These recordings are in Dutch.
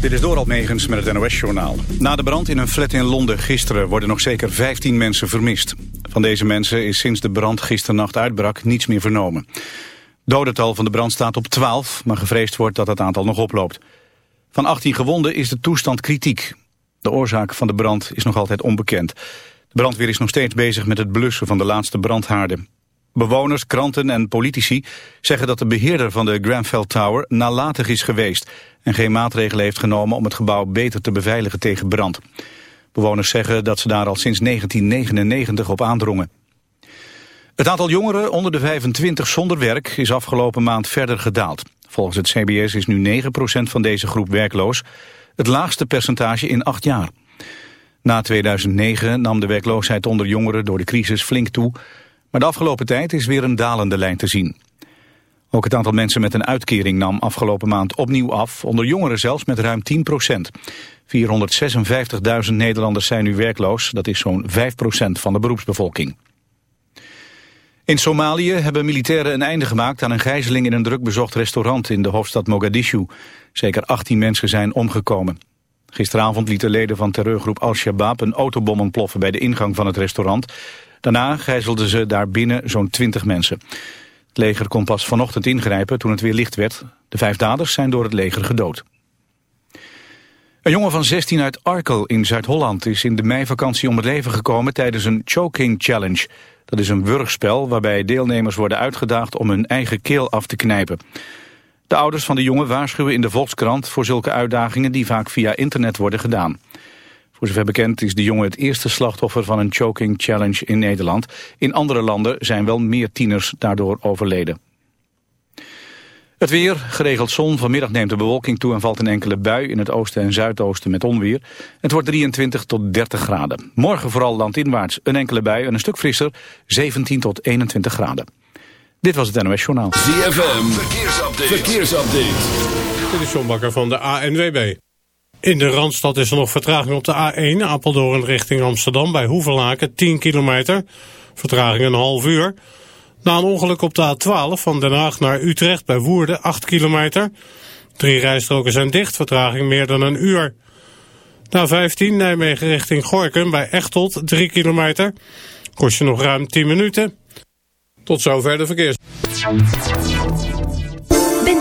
Dit is Doral Megens met het NOS-journaal. Na de brand in een flat in Londen gisteren worden nog zeker 15 mensen vermist. Van deze mensen is sinds de brand gisternacht uitbrak niets meer vernomen. Dodental van de brand staat op 12, maar gevreesd wordt dat het aantal nog oploopt. Van 18 gewonden is de toestand kritiek. De oorzaak van de brand is nog altijd onbekend. De brandweer is nog steeds bezig met het blussen van de laatste brandhaarden. Bewoners, kranten en politici zeggen dat de beheerder van de Grenfell Tower nalatig is geweest en geen maatregelen heeft genomen om het gebouw beter te beveiligen tegen brand. Bewoners zeggen dat ze daar al sinds 1999 op aandrongen. Het aantal jongeren onder de 25 zonder werk is afgelopen maand verder gedaald. Volgens het CBS is nu 9% van deze groep werkloos, het laagste percentage in acht jaar. Na 2009 nam de werkloosheid onder jongeren door de crisis flink toe, maar de afgelopen tijd is weer een dalende lijn te zien. Ook het aantal mensen met een uitkering nam afgelopen maand opnieuw af, onder jongeren zelfs met ruim 10 procent. 456.000 Nederlanders zijn nu werkloos, dat is zo'n 5 procent van de beroepsbevolking. In Somalië hebben militairen een einde gemaakt aan een gijzeling in een drukbezocht restaurant in de hoofdstad Mogadishu. Zeker 18 mensen zijn omgekomen. Gisteravond lieten leden van terreurgroep Al-Shabaab een autobom ontploffen bij de ingang van het restaurant. Daarna gijzelden ze daar binnen zo'n 20 mensen. Het leger kon pas vanochtend ingrijpen toen het weer licht werd. De vijf daders zijn door het leger gedood. Een jongen van 16 uit Arkel in Zuid-Holland is in de meivakantie om het leven gekomen tijdens een choking challenge. Dat is een wurgspel waarbij deelnemers worden uitgedaagd om hun eigen keel af te knijpen. De ouders van de jongen waarschuwen in de Volkskrant voor zulke uitdagingen die vaak via internet worden gedaan. Voor zover bekend is de jongen het eerste slachtoffer van een choking challenge in Nederland. In andere landen zijn wel meer tieners daardoor overleden. Het weer, geregeld zon. Vanmiddag neemt de bewolking toe en valt een enkele bui in het oosten en zuidoosten met onweer. Het wordt 23 tot 30 graden. Morgen vooral landinwaarts een enkele bui en een stuk frisser, 17 tot 21 graden. Dit was het NOS Journaal. ZFM, verkeersupdate. verkeersupdate. Dit is John Bakker van de ANWB. In de Randstad is er nog vertraging op de A1, Apeldoorn richting Amsterdam bij Hoevelaken, 10 kilometer. Vertraging een half uur. Na een ongeluk op de A12 van Den Haag naar Utrecht bij Woerden, 8 kilometer. Drie rijstroken zijn dicht, vertraging meer dan een uur. Na 15 Nijmegen richting Gorkum bij Echteld, 3 kilometer. Kost je nog ruim 10 minuten. Tot zover de verkeers.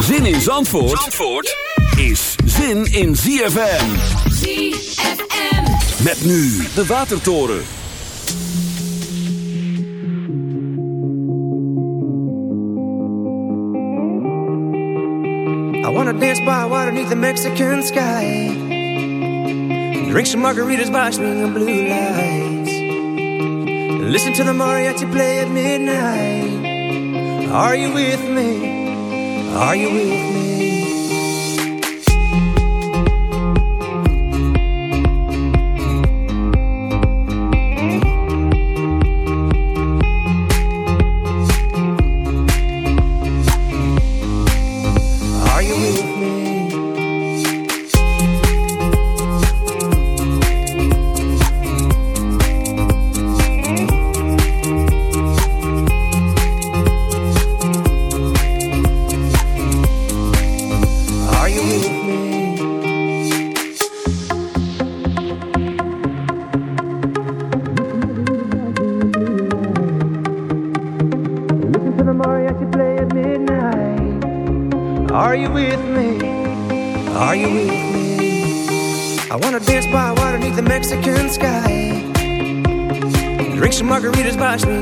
Zin in Zandvoort, Zandvoort is zin in ZFM. ZFM. Met nu de Watertoren. I wanna dance by water beneath the Mexican sky. Drink some margaritas by swinging blue lights. Listen to the mariachi play at midnight. Are you with me? Are you with me?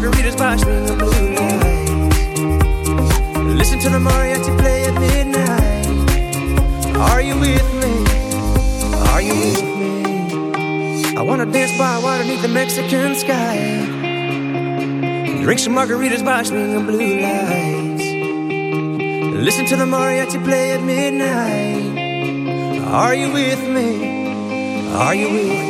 margaritas by string of blue lights. Listen to the mariachi play at midnight. Are you with me? Are you with me? I wanna dance by water beneath the Mexican sky. Drink some margaritas watch string the blue lights. Listen to the mariachi play at midnight. Are you with me? Are you with me?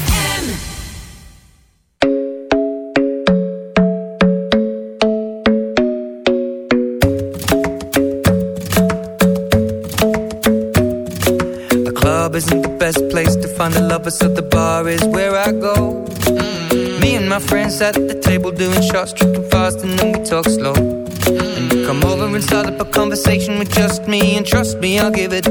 I'll give it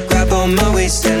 still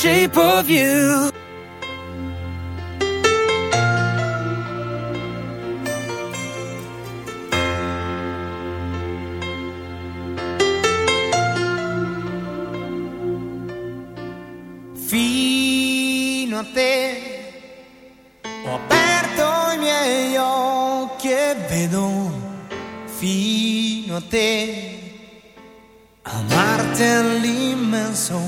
shape of you. Fino a te ho aperto i miei occhi e vedo fino a te amarti all'immenso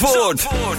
Zandvoort. Zandvoort.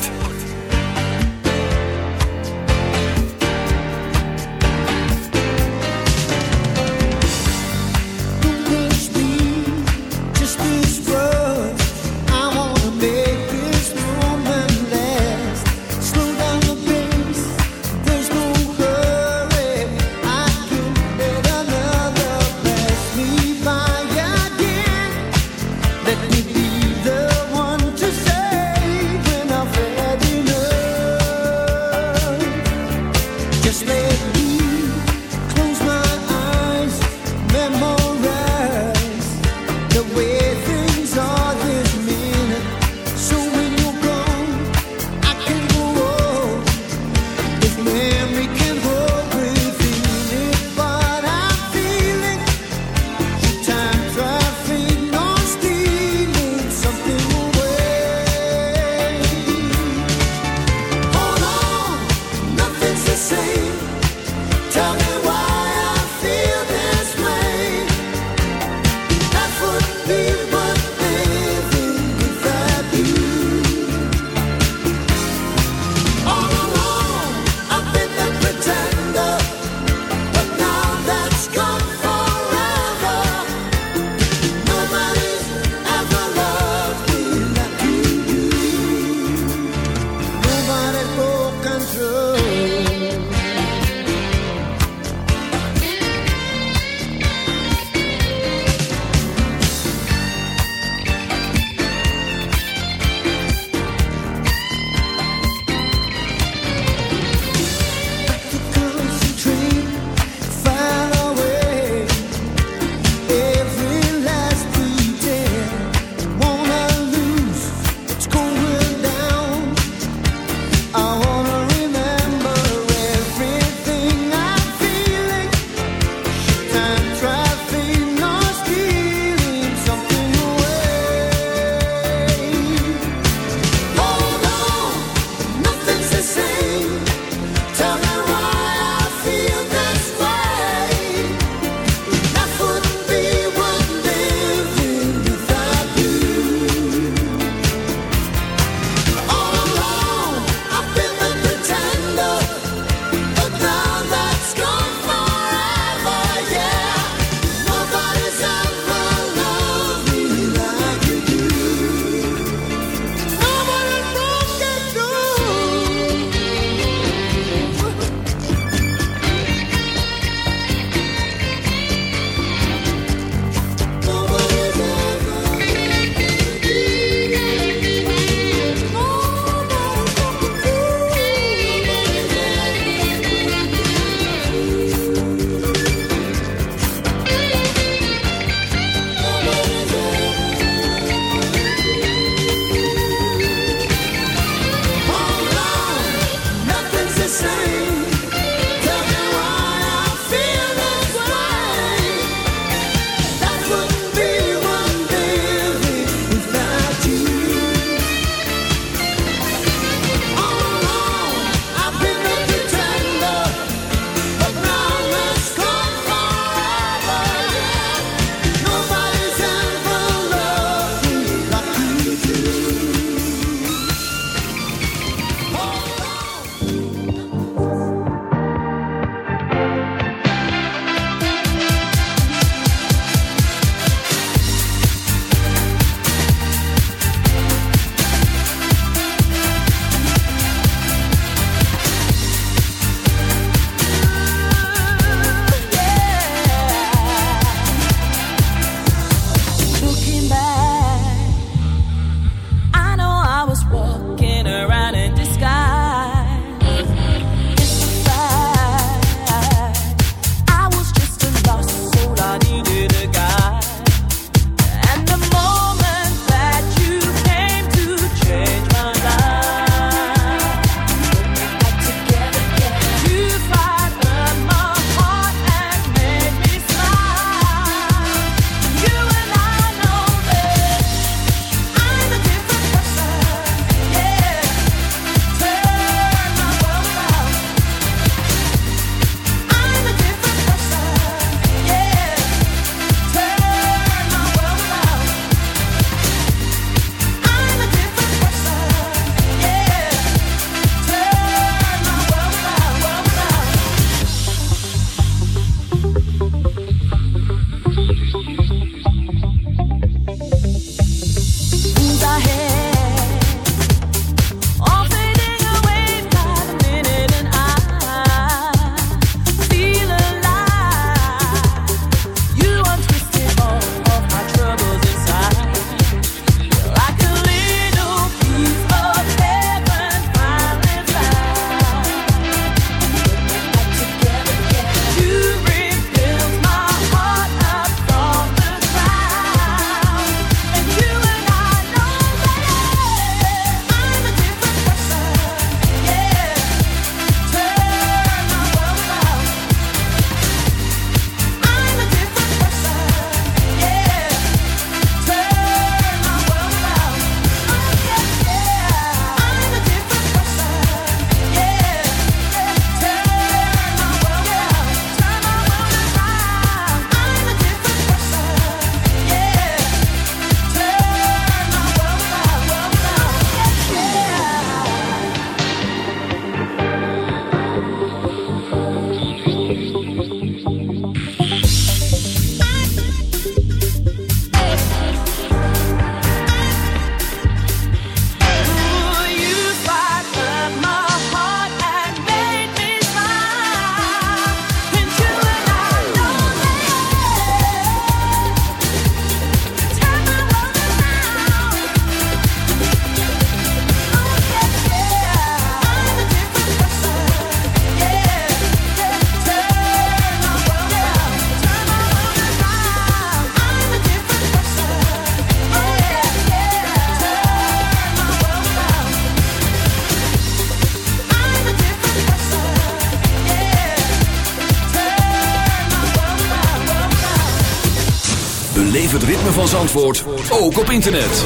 Zandvoort ook op internet.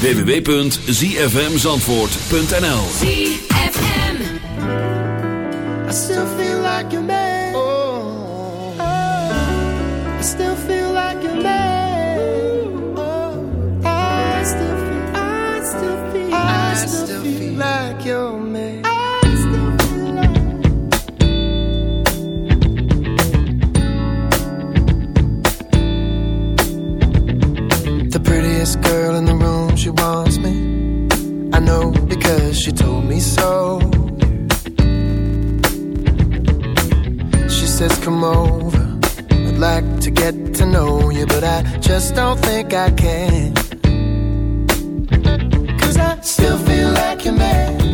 www.zfmzandvoort.nl I still feel like still feel like you're mad.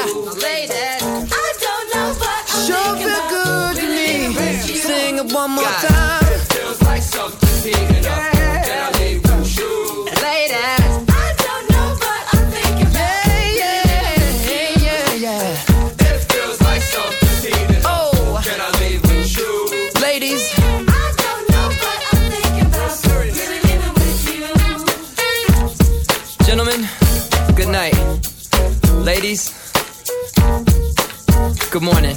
Good morning.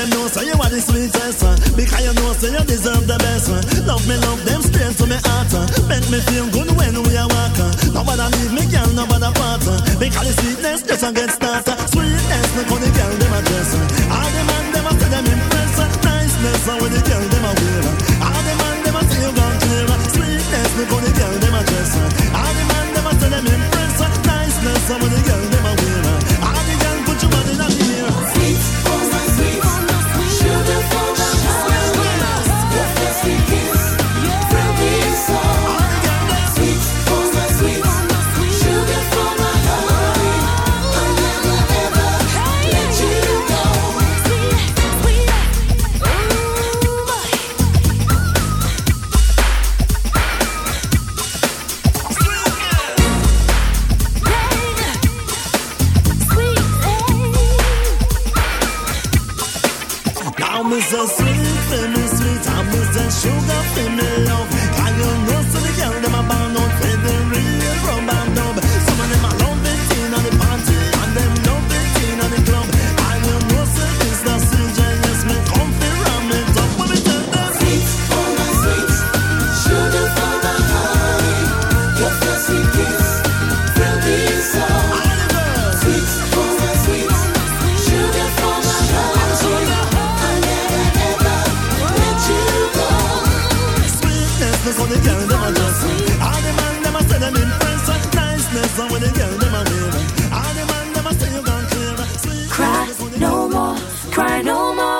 them know say you are the sweetest one Because you know say you deserve the best one. Love me, love them straight to me heart uh. Make me feel good when we are walking uh, Nobody leave me, girl, nobody part uh, Because the sweetness just a get started. Sweetness, no call the girl, them a dress All the man, them a say them impress uh, Niceness, uh, when the girl, them a wear All the man, them a say you gone clear Sweetness, no call the girl, them a dress All the man, them a say them impress uh, Niceness, uh, when the girl, them Cry no more, cry no more.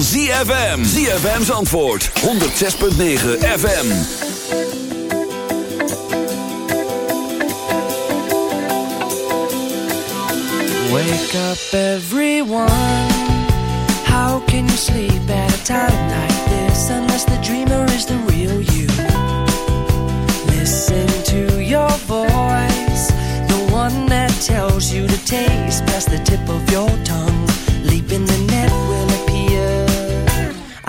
Van ZFM. ZFM's antwoord, 106.9 FM. Wake up, everyone. How can you sleep at a time like this unless the dreamer is the real you? Listen to your voice, the one that tells you to taste past the tip of your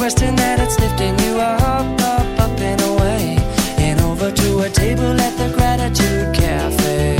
requesting that it's lifting you up, up, up and away, and over to a table at the Gratitude Cafe.